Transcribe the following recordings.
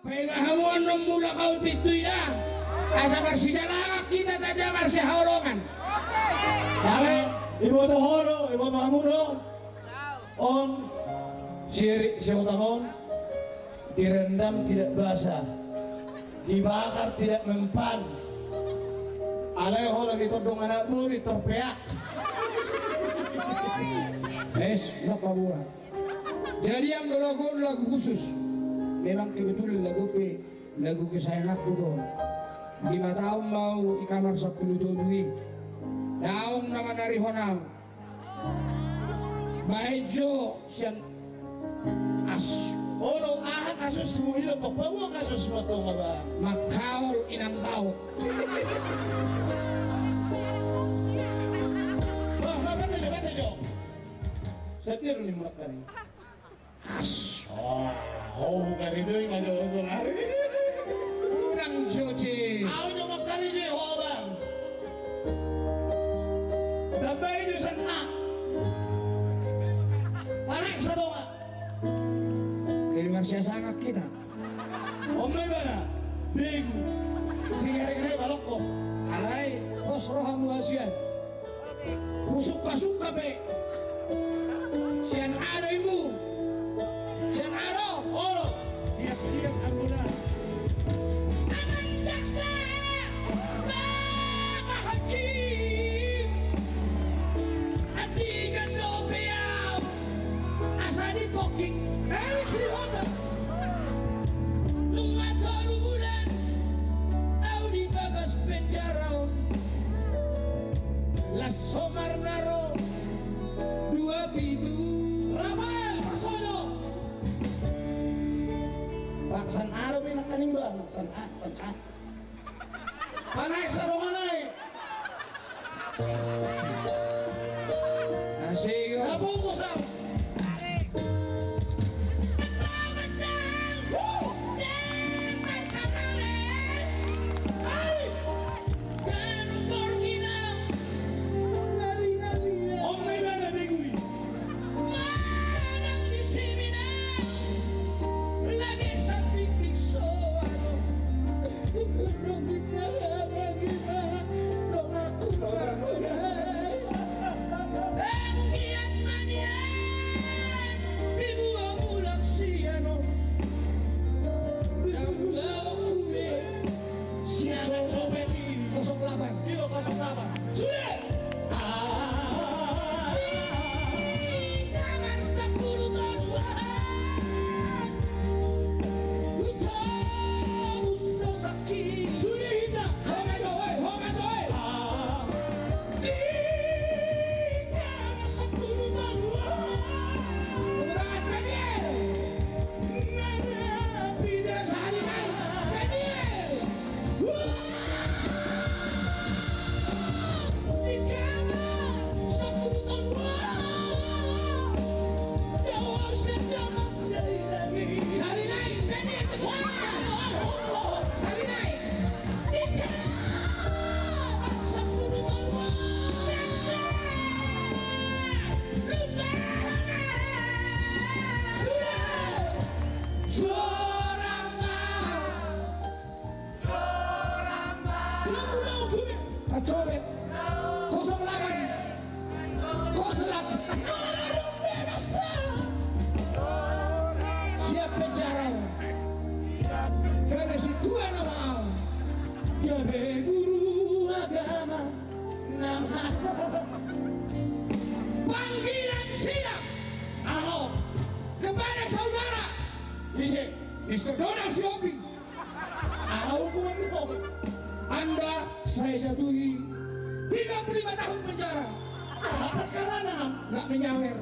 Painahamon ng mula ka upitoy na. Asa marsisalakak kita tadya marsihaulongan. Kami, iboto horo, iboto hamuro. On, siri, siotahon, direndam tidak basah, dibakar tidak mempan. Aleho lagi todong anakmu ditorpeak. Es, napabura. Jadi yang lagu lagu khusus. Memang kebetulan lagu P, lagu kesayangan aku doon. Lima tahun mau ikamar sa puluh duwi. Daong naman narihonam. Bahejo siyan as Ono, aha kasus mo hilo, papawa kasus mo to ba? makaol inambaw. Bah, bah, bata nyo, bata nyo. Sa tiro ni Murak Kari. As Oh, oh, kari doy, manyo, sorry. urang joji. Ako nyo magkari nyo, ho bang? Dabay nyo sa na. Parik sa donga. Kaya marsiyasangak kita. Omay ba na? Big. Sige, rin, balok ko. Alay, kos roham wasiat. Busuk kasuk kape. alam mo saan ka, saan ka. Panagsaro ka na! Tuhan mau Gabe guru agama nama Panggilan siap Ahok kepada saudara Bisa Mr. Donald Siopi Ahok mo Anda saya jatuhi 35 tahun penjara Apa karena nggak menyawer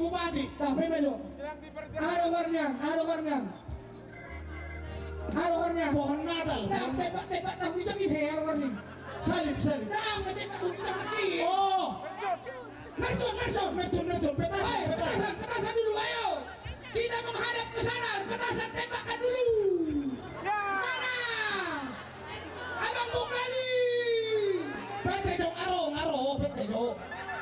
Bupati Nah, Ano karniyan? Ano karniyan? Haro kan niya. Pohon Natal. Nah, tebak-tebak na bisa kita ni. Salib, salib. Nah, tebak na bisa meski. Oh! Merson, Merson. Metun, metun, petasan, petasan. petasan, petasan dulu ayo. Kita menghadap ke sana. Petasan tembakan dulu. Mana? Abang Bung Gali. Pete dong, aro, aro, pete dong.